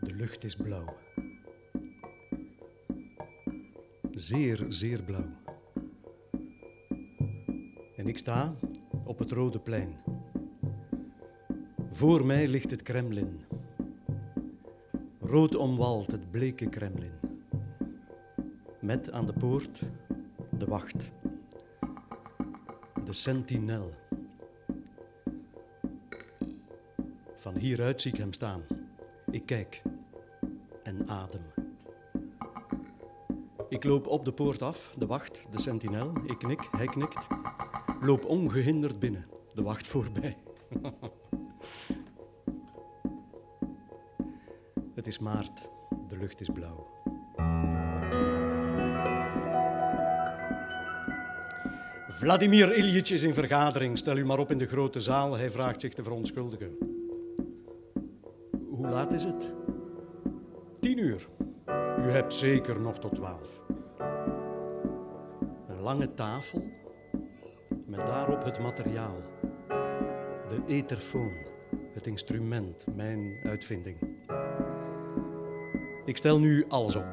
De lucht is blauw. Zeer, zeer blauw. En ik sta op het Rode Plein. Voor mij ligt het Kremlin. Rood omwald het bleke Kremlin. Met aan de poort de wacht. De sentinel. Van hieruit zie ik hem staan. Ik kijk en adem. Ik loop op de poort af, de wacht, de sentinel. Ik knik, hij knikt. Loop ongehinderd binnen, de wacht voorbij. Het is maart, de lucht is blauw. Vladimir Ilyich is in vergadering. Stel u maar op in de grote zaal. Hij vraagt zich te verontschuldigen. Hoe laat is het? U hebt zeker nog tot twaalf. Een lange tafel met daarop het materiaal. De etherfoon, het instrument, mijn uitvinding. Ik stel nu alles op.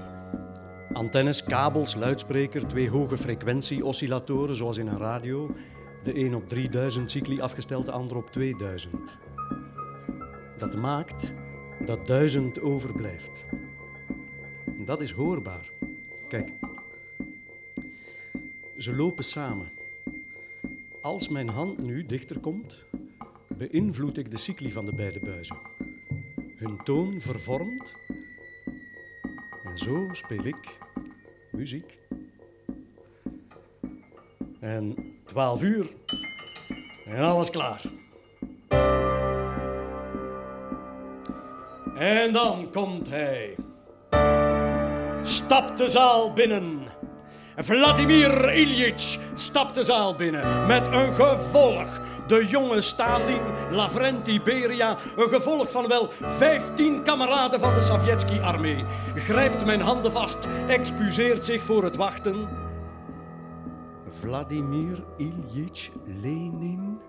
Antennes, kabels, luidspreker, twee hoge frequentie-oscillatoren zoals in een radio. De een op 3000 cycli afgesteld, de ander op 2000. Dat maakt dat 1000 overblijft. Dat is hoorbaar. Kijk, ze lopen samen. Als mijn hand nu dichter komt, beïnvloed ik de cycli van de beide buizen. Hun toon vervormt en zo speel ik muziek. En twaalf uur en alles klaar. En dan komt hij. Stapt de zaal binnen. Vladimir Ilyich stapt de zaal binnen met een gevolg. De jonge Stalin, Lavrenti Beria, een gevolg van wel 15 kameraden van de Sovjetski-armee. Grijpt mijn handen vast, excuseert zich voor het wachten. Vladimir Ilyich Lenin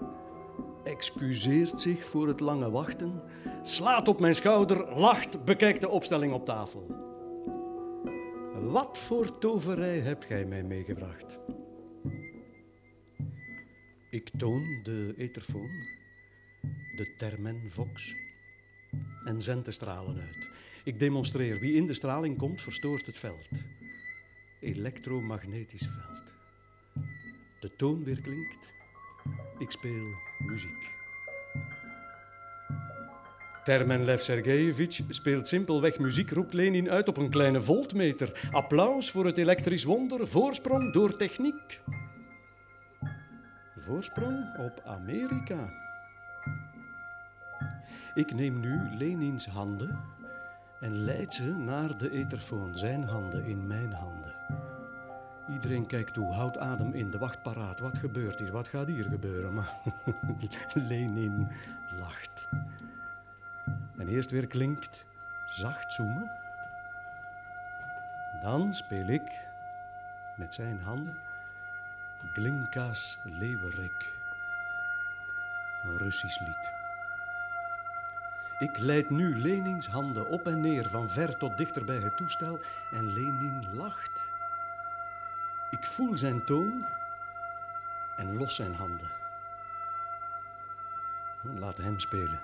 excuseert zich voor het lange wachten, slaat op mijn schouder, lacht, bekijkt de opstelling op tafel. Wat voor toverij hebt gij mij meegebracht? Ik toon de etherfoon, de termen vox, en zend de stralen uit. Ik demonstreer, wie in de straling komt, verstoort het veld. Elektromagnetisch veld. De toon weer klinkt, ik speel muziek. Termenlev Sergejevich speelt simpelweg muziek, roept Lenin uit op een kleine voltmeter. Applaus voor het elektrisch wonder, voorsprong door techniek. Voorsprong op Amerika. Ik neem nu Lenins handen en leid ze naar de etherfoon, zijn handen in mijn handen. Iedereen kijkt toe, houdt adem in, de wacht paraat. Wat gebeurt hier? Wat gaat hier gebeuren? Maar Lenin lacht. En eerst weer klinkt zacht zoomen. Dan speel ik met zijn handen Glinka's Leeuwerik, een Russisch lied. Ik leid nu Lenins handen op en neer, van ver tot dichter bij het toestel, en Lenin lacht. Ik voel zijn toon en los zijn handen. Laat hem spelen.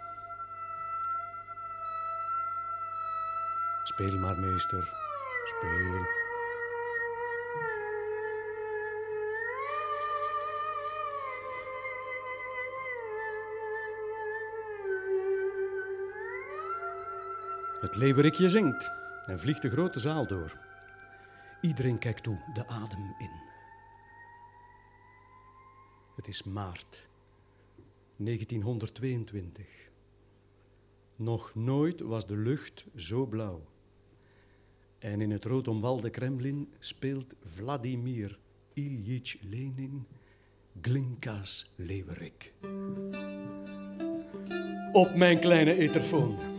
Speel maar, meester. Speel. Het leeuwerikje zingt en vliegt de grote zaal door. Iedereen kijkt toe, de adem in. Het is maart 1922. Nog nooit was de lucht zo blauw. En in het rood omwalde Kremlin speelt Vladimir Ilyich Lenin Glinka's leeuwerik. Op mijn kleine etherfoon.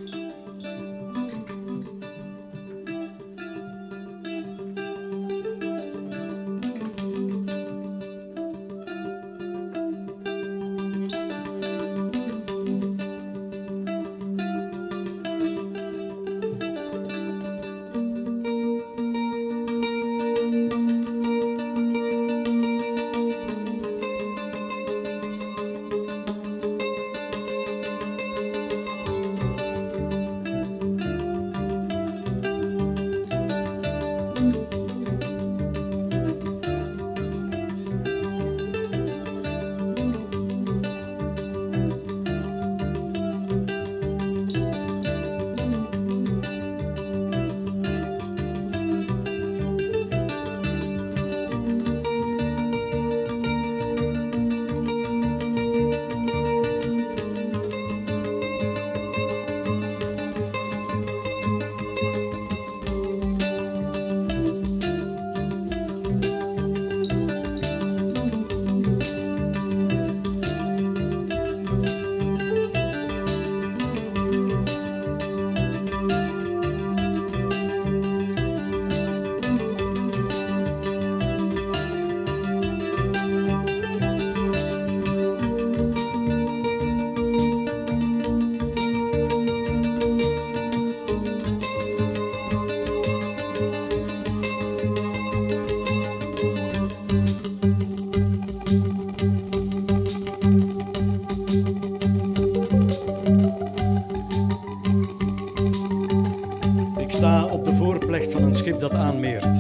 Dat aanmeert.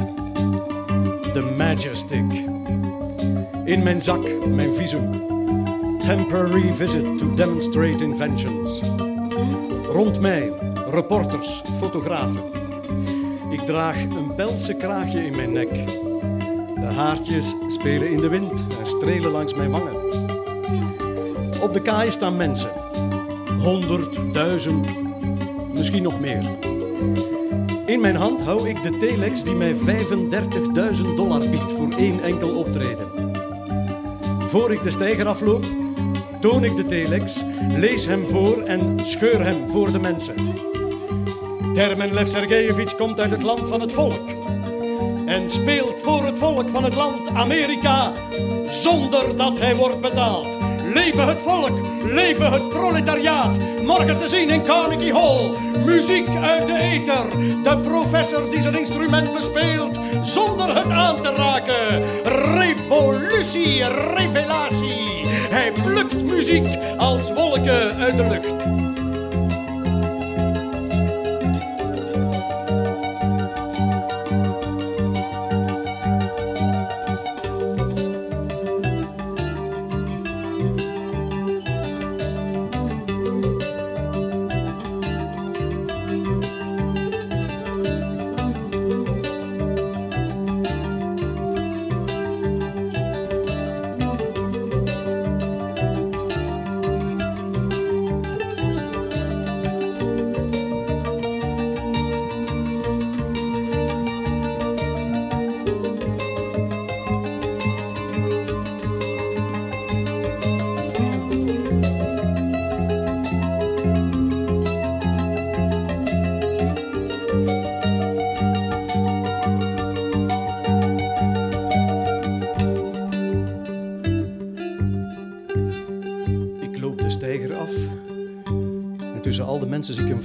De Majestic. In mijn zak, mijn visum. Temporary visit to demonstrate inventions. Rond mij, reporters, fotografen. Ik draag een Beltse kraagje in mijn nek. De haartjes spelen in de wind en strelen langs mijn wangen. Op de kaai staan mensen. Honderd, duizend, misschien nog meer. Mijn hand hou ik de telex die mij 35.000 dollar biedt voor één enkel optreden. Voor ik de steiger afloop, toon ik de telex, lees hem voor en scheur hem voor de mensen. Termenlev Sergejevich komt uit het land van het volk en speelt voor het volk van het land Amerika zonder dat hij wordt betaald. Leven het volk, leven het proletariaat. Morgen te zien in Carnegie Hall. Muziek uit de ether. De professor die zijn instrument bespeelt zonder het aan te raken. Revolutie, revelatie. Hij plukt muziek als wolken uit de lucht.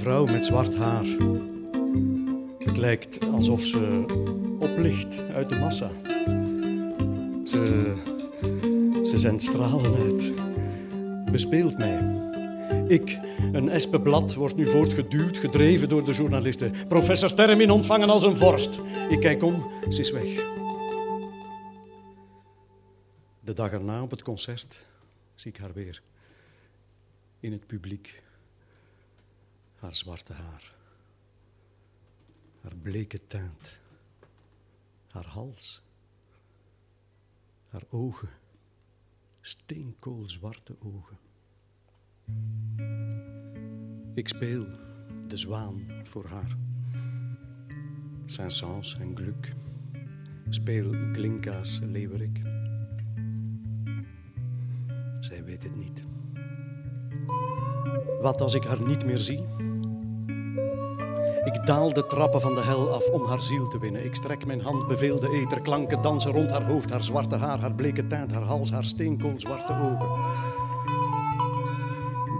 Vrouw met zwart haar. Het lijkt alsof ze oplicht uit de massa. Ze, ze zendt stralen uit. Bespeelt mij. Ik, een espenblad, wordt nu voortgeduwd, gedreven door de journalisten. Professor Termin ontvangen als een vorst. Ik kijk om, ze is weg. De dag erna op het concert zie ik haar weer. In het publiek haar zwarte haar, haar bleke teint, haar hals, haar ogen, steenkoolzwarte ogen. Ik speel de zwaan voor haar. Saint-Saëns en Gluck. Speel Glinka's Leeuwerik. Zij weet het niet. Wat als ik haar niet meer zie? Ik daal de trappen van de hel af om haar ziel te winnen. Ik strek mijn hand, beveel de eter, klanken dansen rond haar hoofd, haar zwarte haar, haar bleke tint, haar hals, haar steenkoolzwarte ogen.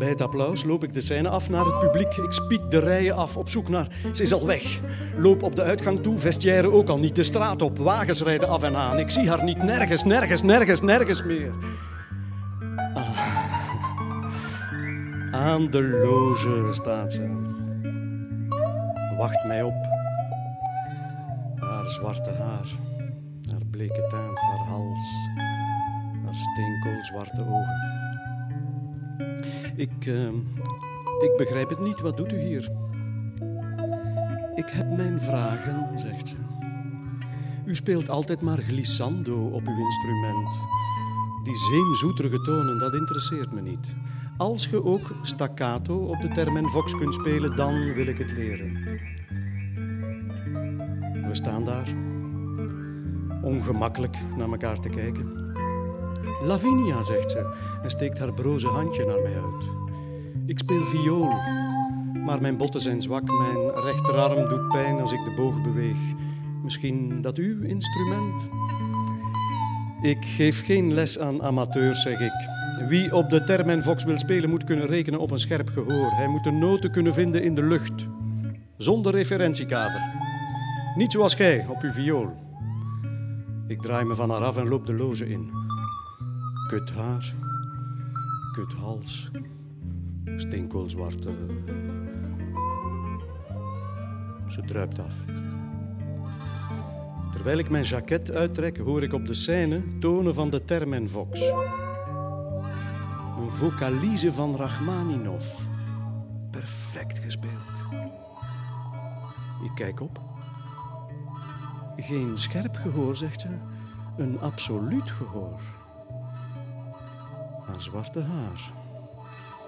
Bij het applaus loop ik de scène af naar het publiek. Ik spiek de rijen af op zoek naar. Ze is al weg. Loop op de uitgang toe, vestiaire ook al niet. De straat op, wagens rijden af en aan. Ik zie haar niet nergens, nergens, nergens, nergens meer. Ah. Aan de loge staat ze. Wacht mij op. Haar zwarte haar, haar bleke tint, haar hals, haar steenkoolzwarte ogen. Ik, uh, ik begrijp het niet. Wat doet u hier? Ik heb mijn vragen, zegt ze. U speelt altijd maar glissando op uw instrument. Die zeemzoeterige tonen, dat interesseert me niet. Als je ook staccato op de termen vox kunt spelen, dan wil ik het leren. We staan daar, ongemakkelijk naar elkaar te kijken. Lavinia, zegt ze en steekt haar broze handje naar mij uit. Ik speel viool, maar mijn botten zijn zwak. Mijn rechterarm doet pijn als ik de boog beweeg. Misschien dat uw instrument? Ik geef geen les aan amateurs, zeg ik. Wie op de term en vox wil spelen, moet kunnen rekenen op een scherp gehoor. Hij moet de noten kunnen vinden in de lucht, zonder referentiekader. Niet zoals gij op uw viool. Ik draai me van haar af en loop de loge in. Kut haar, kut hals, steenkoolzwarte. Ze druipt af. Terwijl ik mijn jacket uittrek, hoor ik op de scène tonen van de term en vox. Een vocalize van Rachmaninov. Perfect gespeeld. Ik kijk op. Geen scherp gehoor, zegt ze. Een absoluut gehoor. Haar zwarte haar.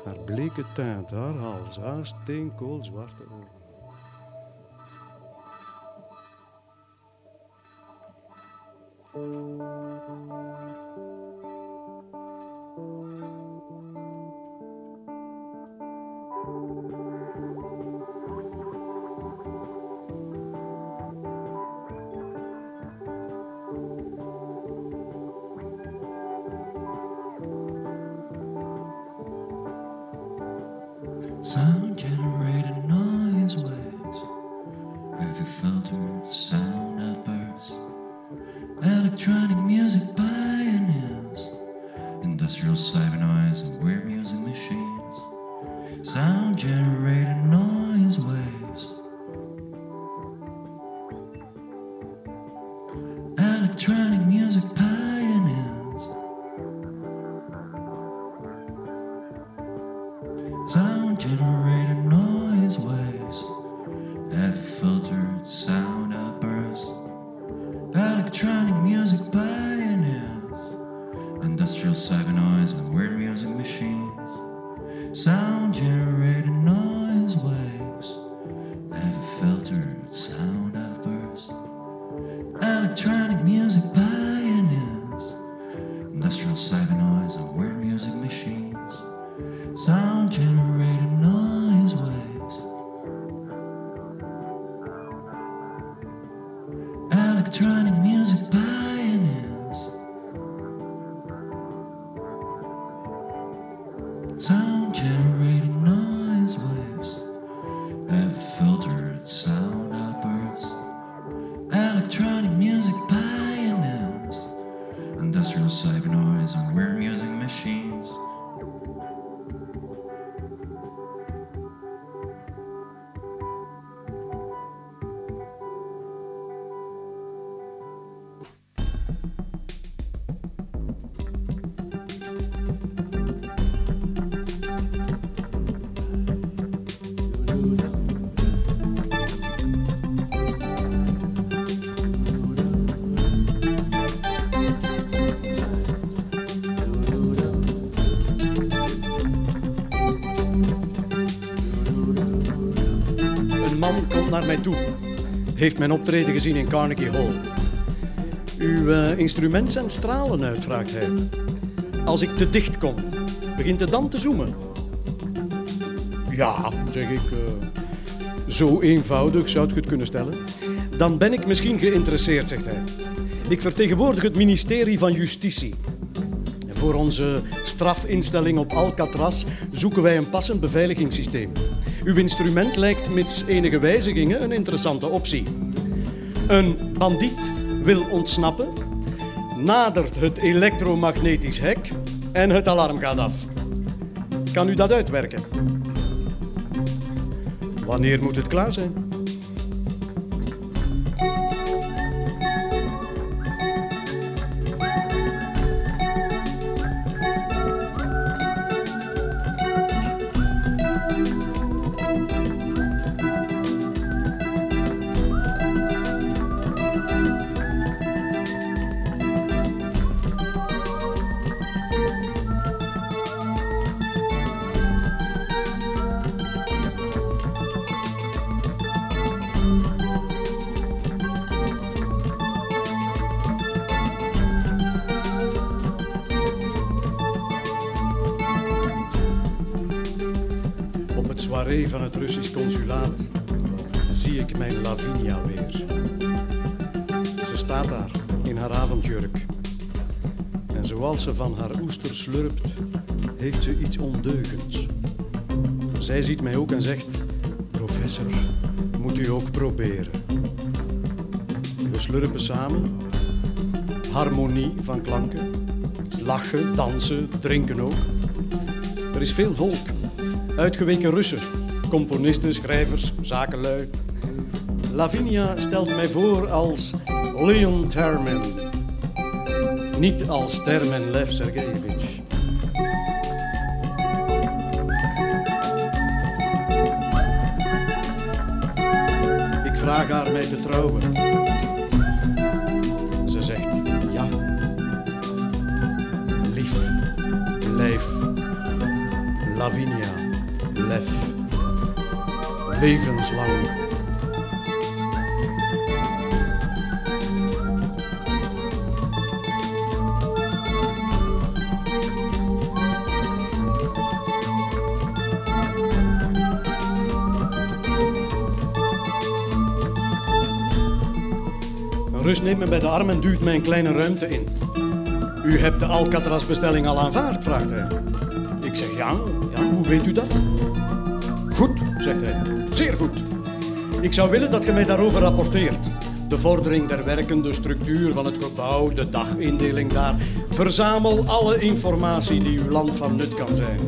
Haar bleke tint, haar hals, haar steenkoolzwarte ogen. Sound generated noise heeft mijn optreden gezien in Carnegie Hall. Uw eh, instrument zendt stralen uit, vraagt hij. Als ik te dicht kom, begint het dan te zoomen? Ja, zeg ik. eh, zo eenvoudig zou je het kunnen stellen. Dan ben ik misschien geïnteresseerd, zegt hij. Ik vertegenwoordig het ministerie van Justitie. Voor onze strafinstelling op Alcatraz zoeken wij een passend beveiligingssysteem. Uw instrument lijkt mits enige wijzigingen een interessante optie. Een bandiet wil ontsnappen, nadert het elektromagnetisch hek en het alarm gaat af. Kan u dat uitwerken? Wanneer moet het klaar zijn? Ze van haar oester slurpt, heeft ze iets ondeugends. Zij ziet mij ook en zegt: Professor, moet u ook proberen. We slurpen samen. Harmonie van klanken. Lachen, dansen, drinken ook. Er is veel volk. Uitgeweken Russen, componisten, schrijvers, zakenlui. Lavinia stelt mij voor als Leon Termen. Niet als Termen Lev Sergeyevich. Ik vraag haar mij te trouwen. Ze zegt ja. Lief, lijf, Lavinia, lef, levenslang. Neemt me bij de arm en duwt mij een kleine ruimte in. U hebt de Alcatraz-bestelling al aanvaard, vraagt hij. Ik zeg ja, ja, hoe weet u dat? Goed, zegt hij. Zeer goed. Ik zou willen dat je mij daarover rapporteert. De vordering der werken, de structuur van het gebouw, de dagindeling daar. Verzamel alle informatie die uw land van nut kan zijn.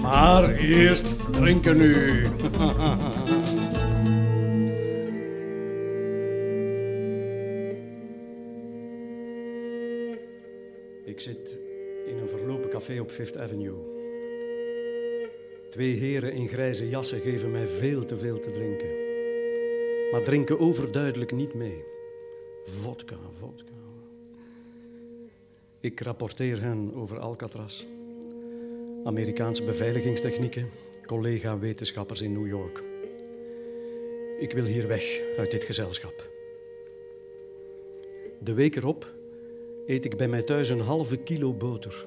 Maar eerst drinken nu. Fifth Avenue. Twee heren in grijze jassen geven mij veel te veel te drinken. Maar drinken overduidelijk niet mee. Vodka, vodka. Ik rapporteer hen over Alcatraz. Amerikaanse beveiligingstechnieken, collega-wetenschappers in New York. Ik wil hier weg uit dit gezelschap. De week erop eet ik bij mij thuis een halve kilo boter.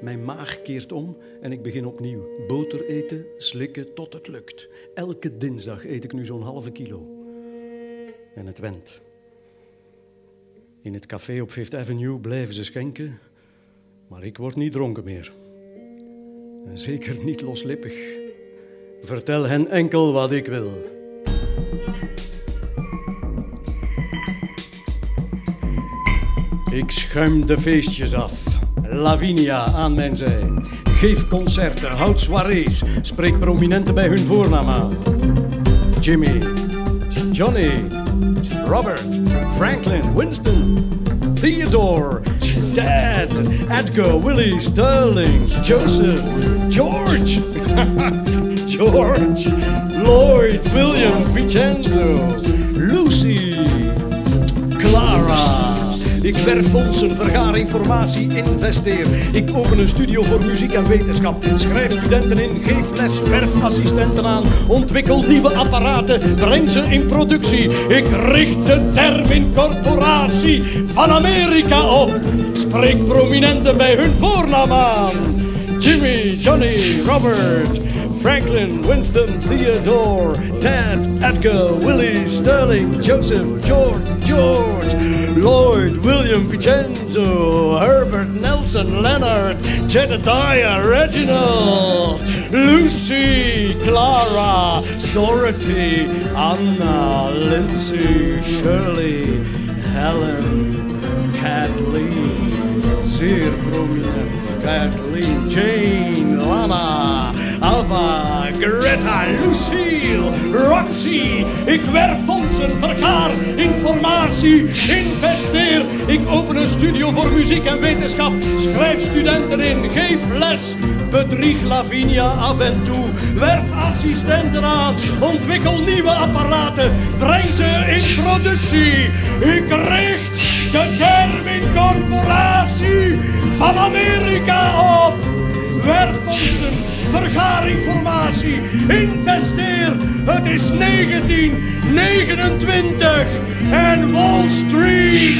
Mijn maag keert om en ik begin opnieuw. Boter eten, slikken tot het lukt. Elke dinsdag eet ik nu zo'n halve kilo. En het went. In het café op Fifth Avenue blijven ze schenken, maar ik word niet dronken meer. En zeker niet loslippig. Vertel hen enkel wat ik wil. Ik schuim de feestjes af. Lavinia aan mijn zij. Geef concerten, houd soirées. Spreek prominenten bij hun voornaam aan. Jimmy, Johnny, Robert, Franklin, Winston, Theodore, Dad, Edgar, Willie, Sterling, Joseph, George, George, Lloyd, William, Vincenzo, Lucy, Clara. Ik werf fondsen, vergaar informatie, investeer. Ik open een studio voor muziek en wetenschap. Schrijf studenten in, geef les, werf assistenten aan. Ontwikkel nieuwe apparaten, breng ze in productie. Ik richt de termincorporatie van Amerika op. Spreek prominenten bij hun voornaam aan. Jimmy, Johnny, Robert, Franklin, Winston, Theodore, Ted, Edgar, Willie, Sterling, Joseph, George, George, Lloyd, William, Vincenzo, Herbert, Nelson, Leonard, Jedediah, Reginald, Lucy, Clara, Dorothy, Anna, Lindsay, Shirley, Helen, Kathleen, zeer prominent, Kathleen, Jane, Lana, Alva, Greta, Lucille, Roxy. Ik werf fondsen, vergaar informatie, investeer. Ik open een studio voor muziek en wetenschap. Schrijf studenten in, geef les. Bedrieg Lavinia af en toe. Werf assistenten aan. Ontwikkel nieuwe apparaten. Breng ze in productie. Ik richt de termincorporatie van Amerika op. Werf fondsen, vergaar informatie, investeer. Het is 1929 en Wall Street.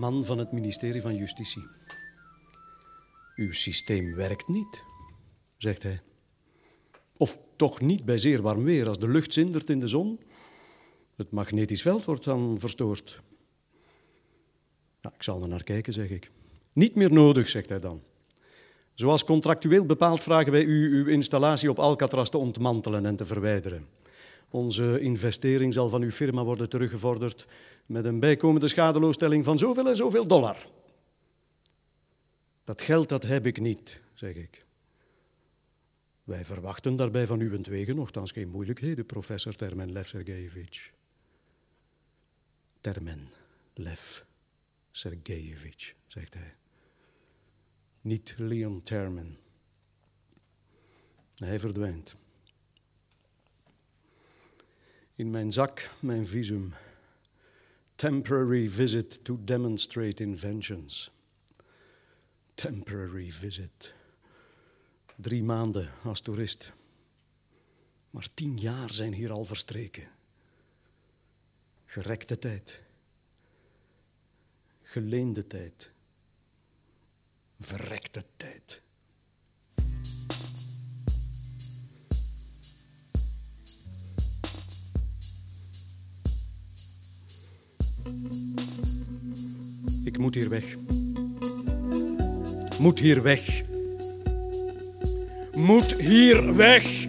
Man van het ministerie van Justitie. Uw systeem werkt niet, zegt hij. Of toch niet bij zeer warm weer, als de lucht zindert in de zon. Het magnetisch veld wordt dan verstoord. Nou, ik zal er naar kijken, zeg ik. Niet meer nodig, zegt hij dan. Zoals contractueel bepaald vragen wij u uw installatie op Alcatraz te ontmantelen en te verwijderen. Onze investering zal van uw firma worden teruggevorderd met een bijkomende schadeloosstelling van zoveel en zoveel dollar. Dat geld dat heb ik niet, zeg ik. Wij verwachten daarbij van uwentwege nogthans geen moeilijkheden, professor Termenlev Sergejevich. Termenlev Sergejevich, zegt hij. Niet Leon Termen. Hij verdwijnt. In mijn zak mijn visum. Temporary visit to demonstrate inventions. Temporary visit. Drie maanden als toerist. Maar tien jaar zijn hier al verstreken. Gerekte tijd. Geleende tijd. Verrekte tijd. Ik moet hier weg. Moet hier weg. Moet hier weg.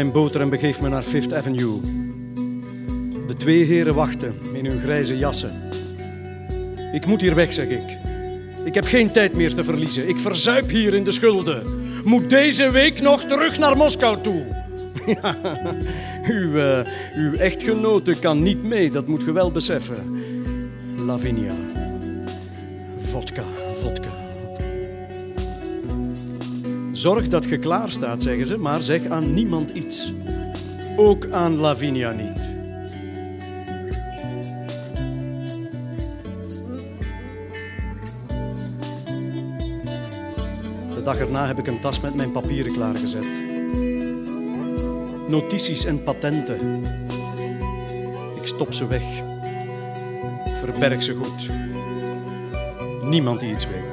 Mijn boter en begeef me naar Fifth Avenue. De twee heren wachten in hun grijze jassen. Ik moet hier weg, zeg ik. Ik heb geen tijd meer te verliezen. Ik verzuip hier in de schulden. Moet deze week nog terug naar Moskou toe. Ja, uw, eh, uw echtgenote kan niet mee, dat moet je wel beseffen. Lavinia. Vodka, Zorg dat je klaar staat, zeggen ze, maar zeg aan niemand iets. Ook aan Lavinia niet. De dag erna heb ik een tas met mijn papieren klaargezet. Notities en patenten. Ik stop ze weg. Verberg ze goed. Niemand die iets weet.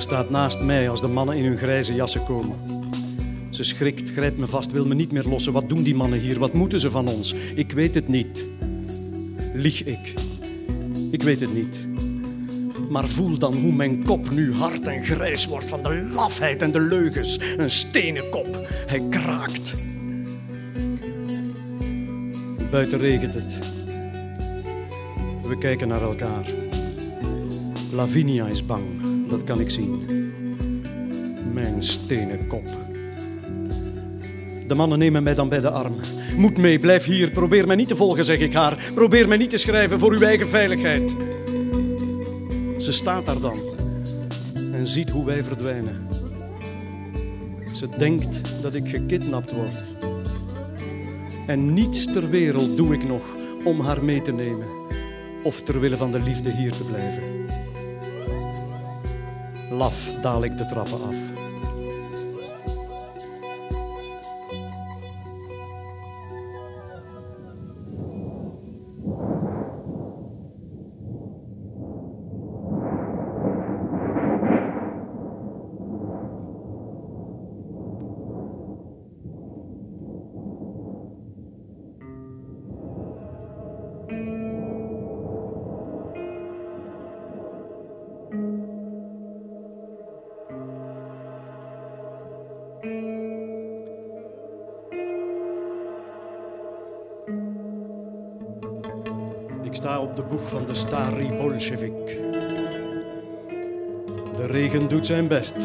Staat naast mij als de mannen in hun grijze jassen komen. Ze schrikt, grijpt me vast, wil me niet meer lossen. Wat doen die mannen hier? Wat moeten ze van ons? Ik weet het niet. Lieg ik. Ik weet het niet. Maar voel dan hoe mijn kop nu hard en grijs wordt van de lafheid en de leugens. Een stenen kop. Hij kraakt. Buiten regent het. We kijken naar elkaar. Lavinia is bang, dat kan ik zien. Mijn stenen kop. De mannen nemen mij dan bij de arm. Moet mee, blijf hier. Probeer mij niet te volgen, zeg ik haar. Probeer mij niet te schrijven voor uw eigen veiligheid. Ze staat daar dan en ziet hoe wij verdwijnen. Ze denkt dat ik gekidnapt word. En niets ter wereld doe ik nog om haar mee te nemen of ter wille van de liefde hier te blijven. Laf daal ik de trappen af. Van de Stari Bolshevik. De regen doet zijn best,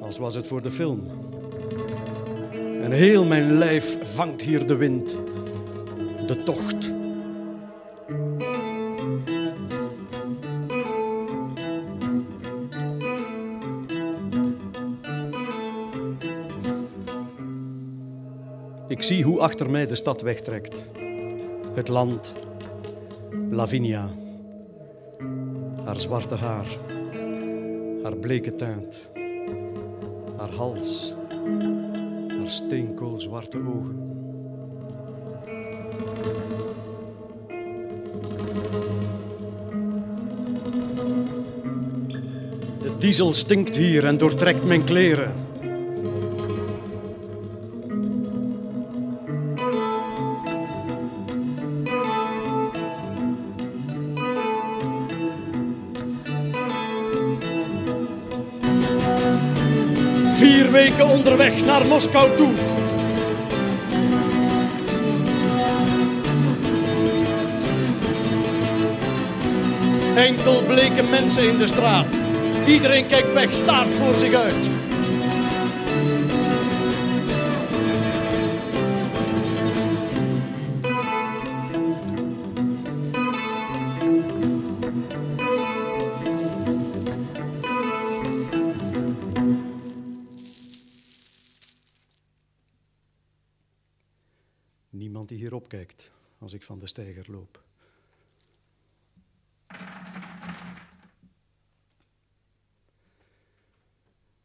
als was het voor de film. En heel mijn lijf vangt hier de wind, de tocht. Ik zie hoe achter mij de stad wegtrekt. Het land, Lavinia. Haar zwarte haar, haar bleke teint, haar hals, haar steenkoolzwarte ogen. De diesel stinkt hier en doortrekt mijn kleren. Naar Moskou toe. Enkel bleke mensen in de straat. Iedereen kijkt weg, staart voor zich uit. Van de steiger loop.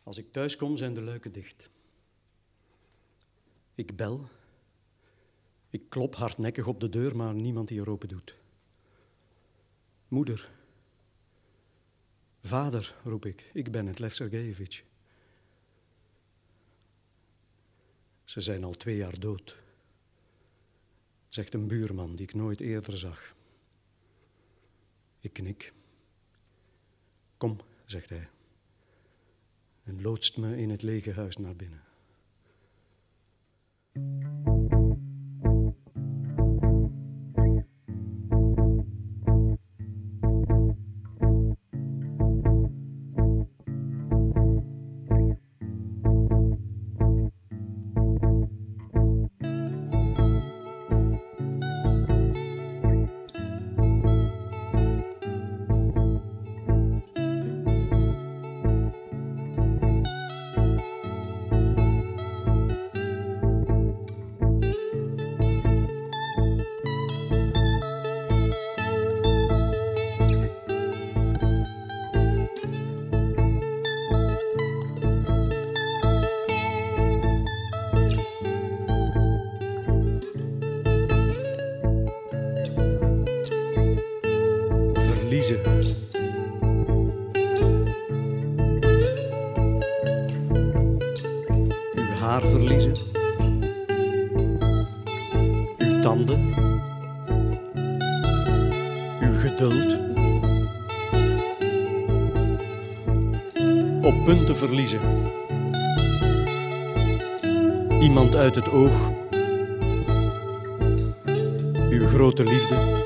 Als ik thuis kom, zijn de luiken dicht. Ik bel. Ik klop hardnekkig op de deur, maar niemand die er doet. Moeder. Vader, roep ik. Ik ben het, Lev Sergejevich. Ze zijn al twee jaar dood, zegt een buurman die ik nooit eerder zag. Ik knik. Kom, zegt hij en loodst me in het lege huis naar binnen. Verliezen. Iemand uit het oog. Uw grote liefde.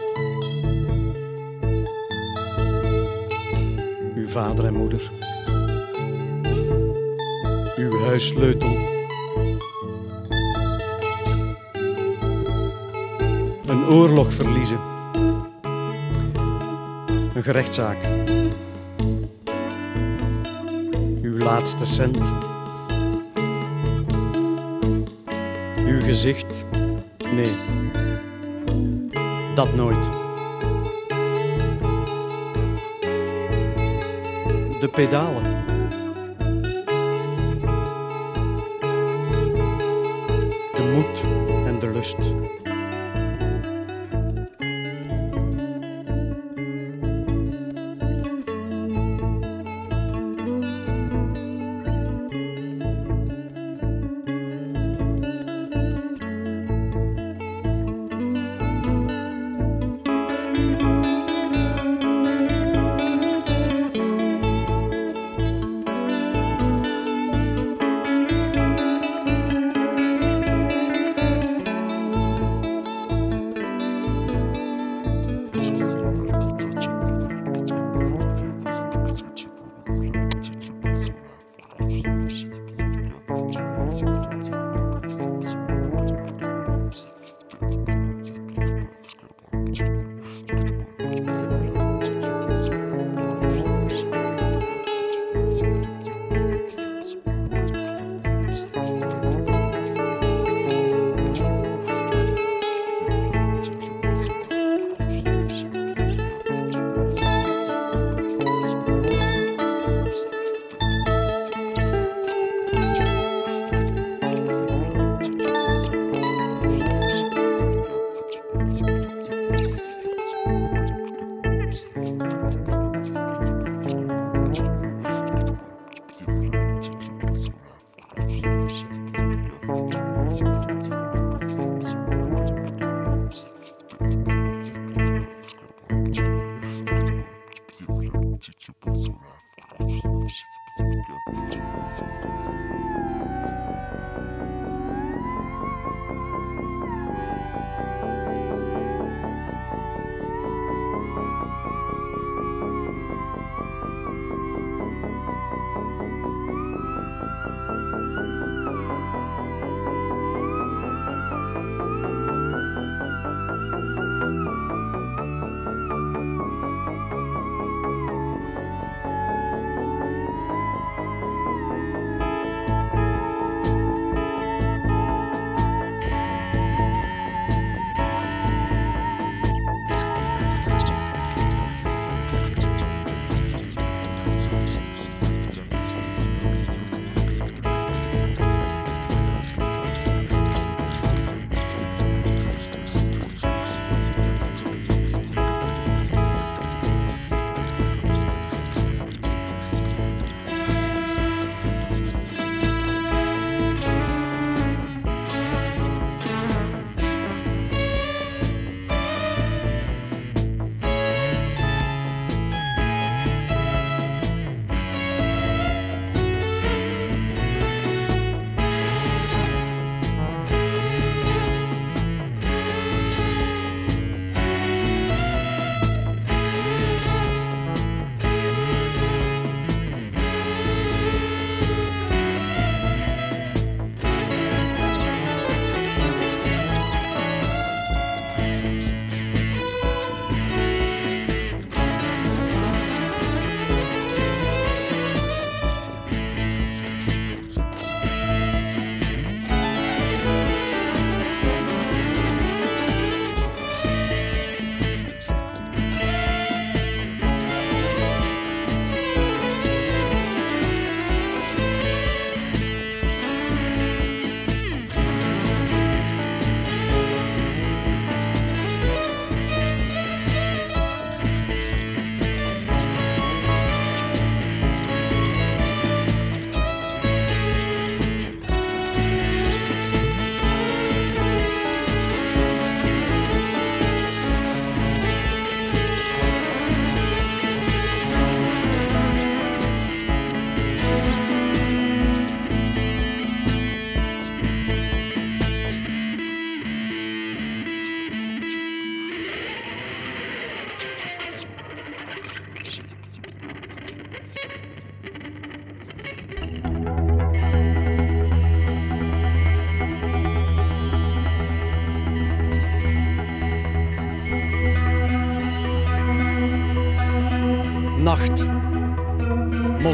Uw vader en moeder. Uw huissleutel. Een oorlog verliezen. Een gerechtszaak. Laatste cent. Uw gezicht. Nee. Dat nooit. De pedalen. De moed en de lust.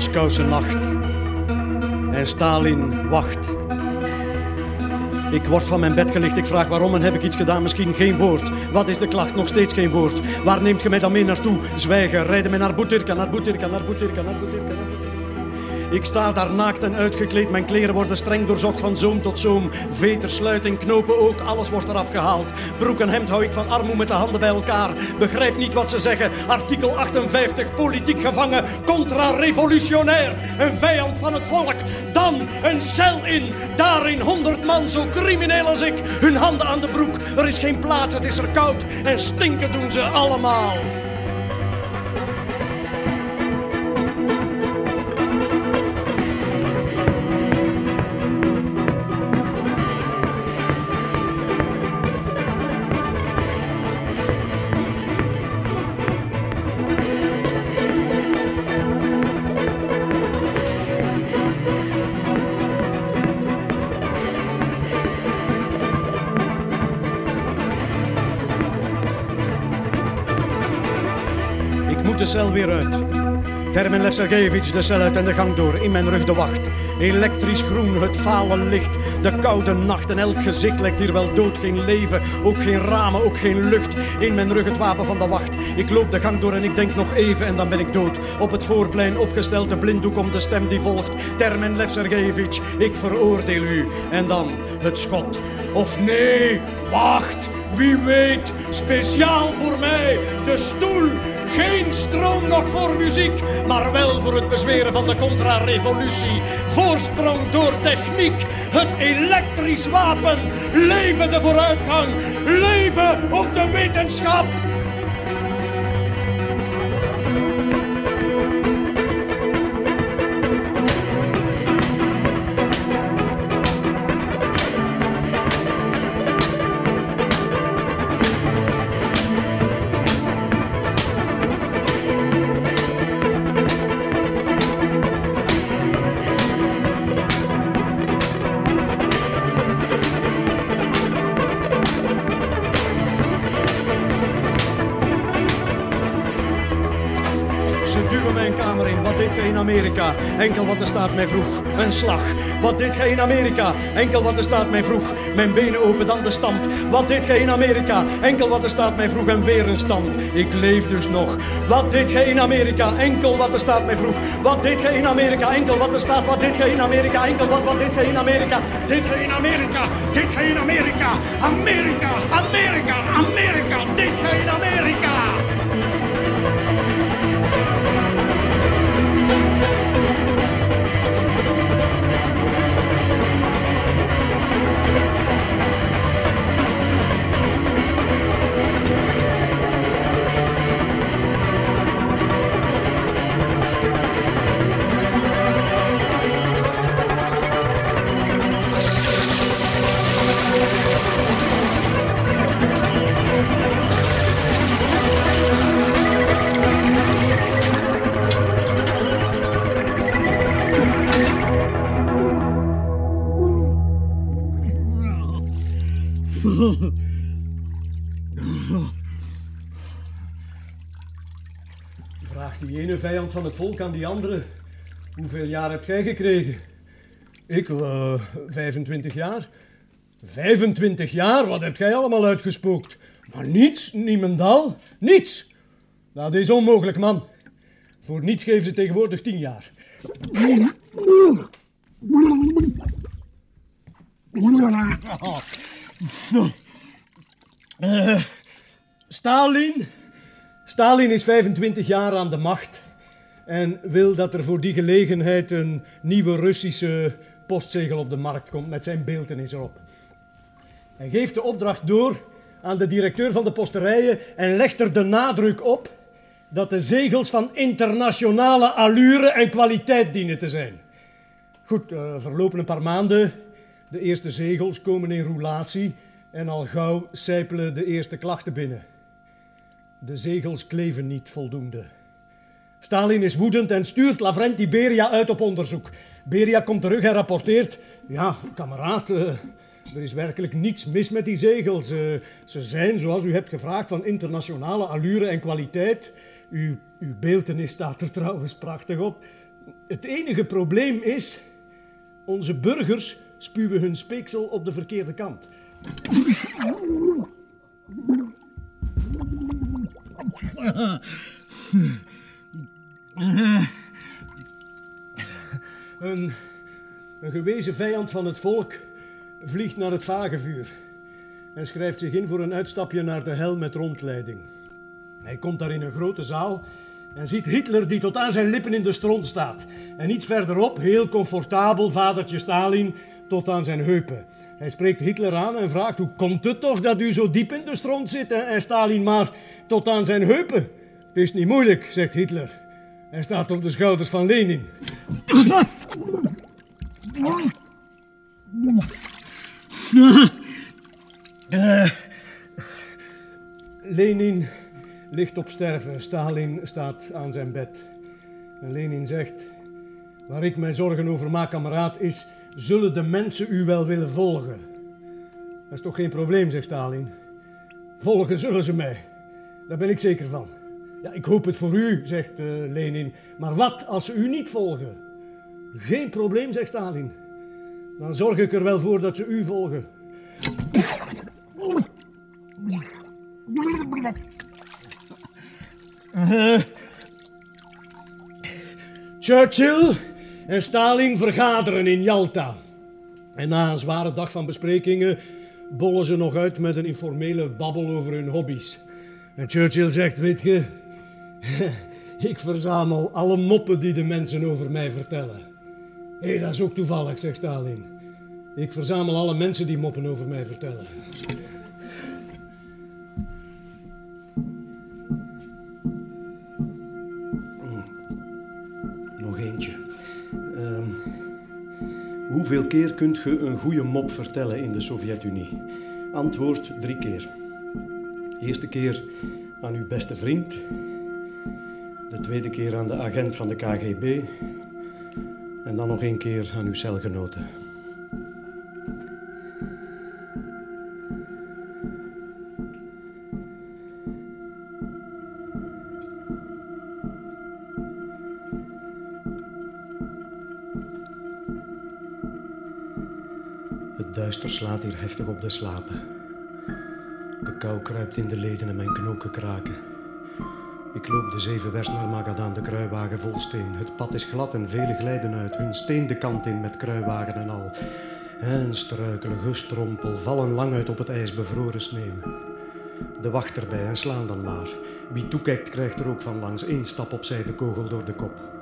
Moskouse nacht. En Stalin wacht. Ik word van mijn bed gelicht. Ik vraag waarom en heb ik iets gedaan? Misschien geen woord. Wat is de klacht? Nog steeds geen woord. Waar neemt je mij dan mee naartoe? Zwijgen. Rijden mij naar Boetirka, naar Boetirka, naar Boetirka, naar Boetirka, naar Boetirka. Ik sta daar naakt en uitgekleed. Mijn kleren worden streng doorzocht van zoom tot zoom. Vetersluiting, knopen ook, alles wordt eraf gehaald. Broek en hemd hou ik van armoe met de handen bij elkaar. Begrijp niet wat ze zeggen. Artikel 58, politiek gevangen, contra-revolutionair. Een vijand van het volk. Dan een cel in. Daarin honderd man, zo crimineel als ik. Hun handen aan de broek. Er is geen plaats, het is er koud. En stinken doen ze allemaal. Termenlev Sergejevich de cel uit en de gang door. In mijn rug de wacht. Elektrisch groen, het falen licht. De koude nacht en elk gezicht lijkt hier wel dood. Geen leven, ook geen ramen, ook geen lucht. In mijn rug het wapen van de wacht. Ik loop de gang door en ik denk nog even en dan ben ik dood. Op het voorplein opgesteld de blinddoek om de stem die volgt. Termenlev Sergejevich, ik veroordeel u. En dan het schot. Of nee, wacht, wie weet, speciaal voor mij, de stoel. Geen stroom nog voor muziek, maar wel voor het bezweren van de contra-revolutie. Voorsprong door techniek, het elektrisch wapen. Leven de vooruitgang, leven op de wetenschap. Enkel wat de staat mij vroeg. Een slag. Wat deed gij in Amerika? Enkel wat de staat mij vroeg. Mijn benen open, dan de stamp. Wat deed gij in Amerika? Enkel wat de staat mij vroeg en weer een stamp. Ik leef dus nog. Wat deed gij in Amerika? Enkel wat de staat mij vroeg. Wat deed gij in Amerika? Enkel wat de staat. Wat deed gij in Amerika? Enkel wat, wat deed gij in Amerika? Deed gij in Amerika? Deed gij in Amerika? Amerika, Amerika, Amerika. Deed gij in Amerika? Vraagt die ene vijand van het volk aan die andere. Hoeveel jaar heb jij gekregen? Ik, eh 25 jaar. 25 jaar? Wat heb jij allemaal uitgespookt? Maar niets, niemendal, niets. Dit is onmogelijk, man. Voor niets geven ze tegenwoordig 10 jaar. Eh, Stalin. Stalin is 25 jaar aan de macht en wil dat er voor die gelegenheid een nieuwe Russische postzegel op de markt komt met zijn beeltenis erop. Hij geeft de opdracht door aan de directeur van de posterijen en legt er de nadruk op dat de zegels van internationale allure en kwaliteit dienen te zijn. Goed, eh, verlopen een paar maanden. De eerste zegels komen in roulatie en al gauw sijpelen de eerste klachten binnen. De zegels kleven niet voldoende. Stalin is woedend en stuurt Lavrenti Beria uit op onderzoek. Beria komt terug en rapporteert: Ja, kameraad, eh, er is werkelijk niets mis met die zegels. Eh, ze zijn, zoals u hebt gevraagd, van internationale allure en kwaliteit. Uw, uw beeltenis staat er trouwens prachtig op. Het enige probleem is, onze burgers spuwen hun speeksel op de verkeerde kant. Een, een gewezen vijand van het volk vliegt naar het vagevuur en schrijft zich in voor een uitstapje naar de hel met rondleiding. Hij komt daar in een grote zaal en ziet Hitler die tot aan zijn lippen in de stront staat. En iets verderop, heel comfortabel, vadertje Stalin tot aan zijn heupen. Hij spreekt Hitler aan en vraagt hoe komt het toch dat u zo diep in de stront zit en Stalin maar tot aan zijn heupen? Het is niet moeilijk, zegt Hitler. Hij staat op de schouders van Lenin. Lenin ligt op sterven. Stalin staat aan zijn bed. En Lenin zegt: Waar ik mij zorgen over maak, kameraad, is: zullen de mensen u wel willen volgen? Dat is toch geen probleem, zegt Stalin. Volgen zullen ze mij. Daar ben ik zeker van. Ja, ik hoop het voor u, zegt uh, Lenin. Maar wat als ze u niet volgen? Geen probleem, zegt Stalin. Dan zorg ik er wel voor dat ze u volgen. Churchill en Stalin vergaderen in Yalta. En na een zware dag van besprekingen bollen ze nog uit met een informele babbel over hun hobby's. En Churchill zegt, weet je, ik verzamel alle moppen die de mensen over mij vertellen. Hé, dat is ook toevallig, zegt Stalin. Ik verzamel alle mensen die moppen over mij vertellen. Hoeveel keer kunt je een goede mop vertellen in de Sovjet-Unie? Antwoord drie keer. Eerste keer aan uw beste vriend. De tweede keer aan de agent van de KGB. En dan nog één keer aan uw celgenoten. Duister slaat hier heftig op de slapen. De kou kruipt in de leden en mijn knoken kraken. Ik loop de zeven vers naar Magadan, de kruiwagen vol steen. Het pad is glad en vele glijden uit hun steen de kant in met kruiwagen en al. En struikelen, gestrompel, vallen lang uit op het ijs bevroren sneeuw. De wacht erbij en slaan dan maar. Wie toekijkt krijgt er ook van langs. Eén stap opzij, de kogel door de kop.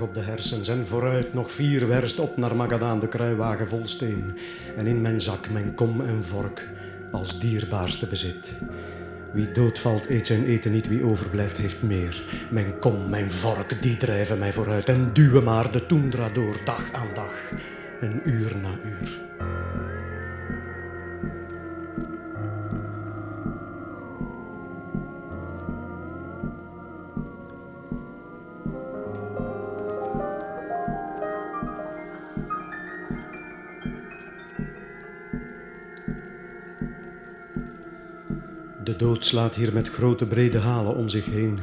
Op de hersens. En vooruit nog vier werst op naar Magadaan, de kruiwagen vol steen. En in mijn zak mijn kom en vork als dierbaarste bezit. Wie doodvalt, eet zijn eten niet. Wie overblijft, heeft meer. Mijn kom, mijn vork, die drijven mij vooruit. En duwen maar de toendra door, dag aan dag. En uur na uur. Dood slaat hier met grote brede halen om zich heen.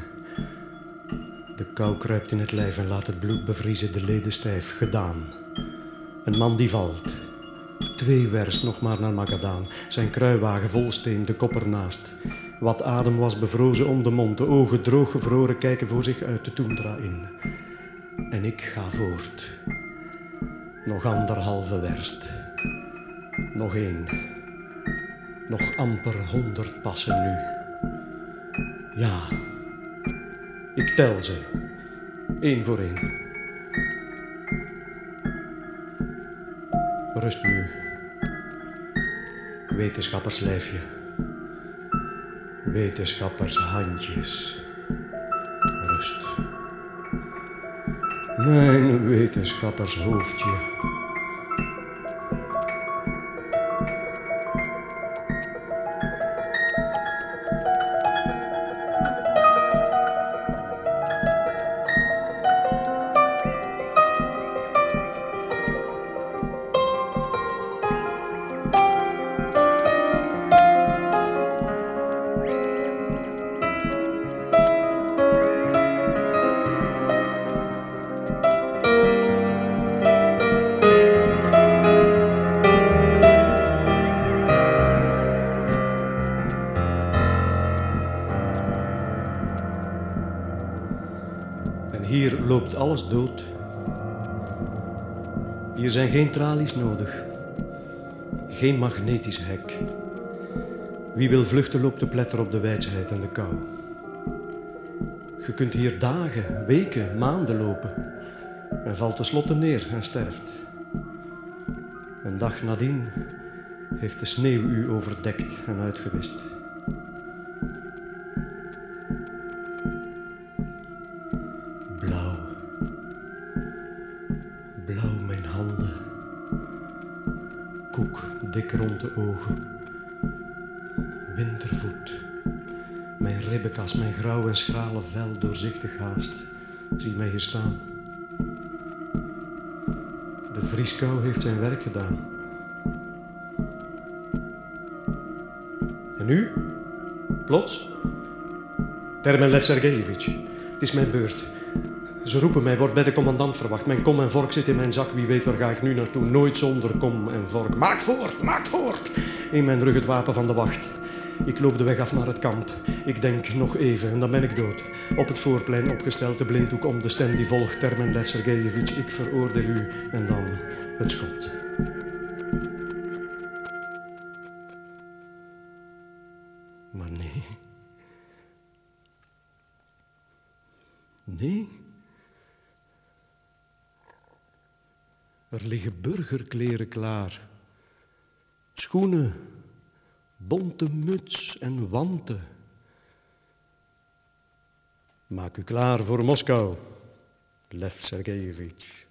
De kou kruipt in het lijf en laat het bloed bevriezen, de leden stijf, gedaan. Een man die valt. Twee werst nog maar naar Magadaan. Zijn kruiwagen vol steen, de kop ernaast. Wat adem was bevrozen om de mond, de ogen droog gevroren kijken voor zich uit de toendra in. En ik ga voort. Nog anderhalve werst. Nog één. Nog amper honderd passen nu. Ja, ik tel ze. Eén voor één. Rust nu. Wetenschapperslijfje. Wetenschappershandjes. Rust. Mijn wetenschappershoofdje. Hier loopt alles dood. Hier zijn geen tralies nodig. Geen magnetisch hek. Wie wil vluchten loopt te pletter op de wijsheid en de kou. Je kunt hier dagen, weken, maanden lopen en valt tenslotte neer en sterft. Een dag nadien heeft de sneeuw u overdekt en uitgewist. Rond de ogen. Wintervoet. Mijn ribbenkas, mijn grauw en schrale vel doorzichtig haast. Zie mij hier staan. De vrieskou heeft zijn werk gedaan. En nu? Plots? Termenlev Sergejevich, het is mijn beurt. Ze roepen mij, word bij de commandant verwacht. Mijn kom en vork zit in mijn zak, wie weet waar ga ik nu naartoe. Nooit zonder kom en vork. Maak voort, maak voort! In mijn rug het wapen van de wacht. Ik loop de weg af naar het kamp. Ik denk nog even en dan ben ik dood. Op het voorplein opgesteld, de blinddoek om de stem die volgt. Termenlev Sergejevich, ik veroordeel u. En dan het schot. Er liggen burgerkleren klaar. Schoenen, bonte muts en wanten. Maak u klaar voor Moskou, Lev Sergejevich.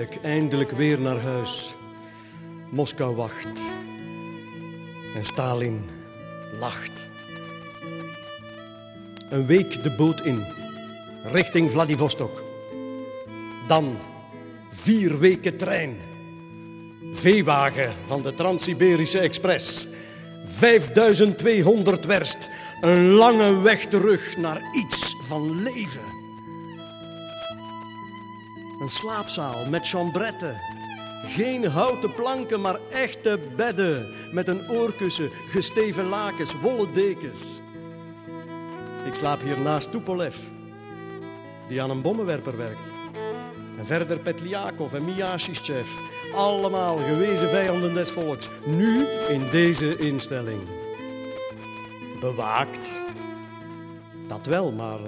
Eindelijk, eindelijk weer naar huis. Moskou wacht. En Stalin lacht. Een week de boot in, richting Vladivostok. Dan vier weken trein. Veewagen van de Trans-Siberische Express. 5200 werst. Een lange weg terug naar iets van leven. Een slaapzaal met chambretten. Geen houten planken, maar echte bedden. Met een oorkussen, gesteven lakens, wollen dekens. Ik slaap hier naast Tupolev, die aan een bommenwerper werkt. En verder Petliakov en Miashichev. Allemaal gewezen vijanden des volks. Nu in deze instelling. Bewaakt. Dat wel, maar